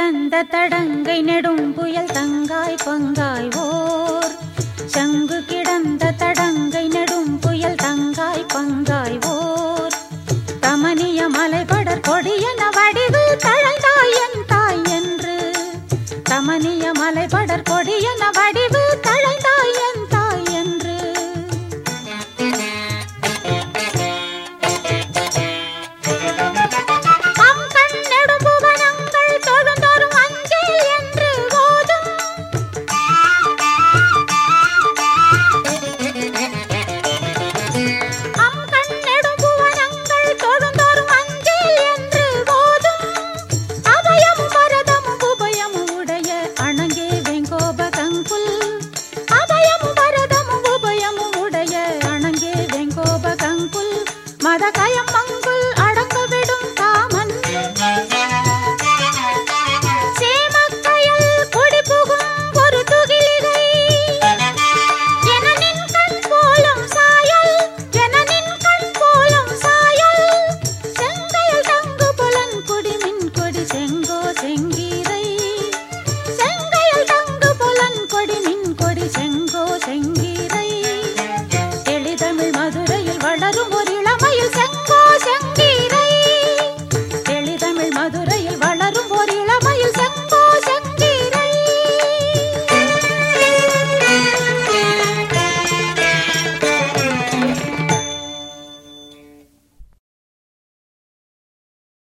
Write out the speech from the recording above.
கடந்த தடங்கை நெடும் புயல் தங்காய் பங்காய் ஓர். சங்கு கிடந்த தடங்கை நெடும் புயல் தங்காய் பங்காய் ஓர். தமனிய மலைபடர் கொடியன வடிவு தழந்தாய் என் தாய் என்று. தமனிய மலைபடர் கொடியன வடிவு தழந்தாய்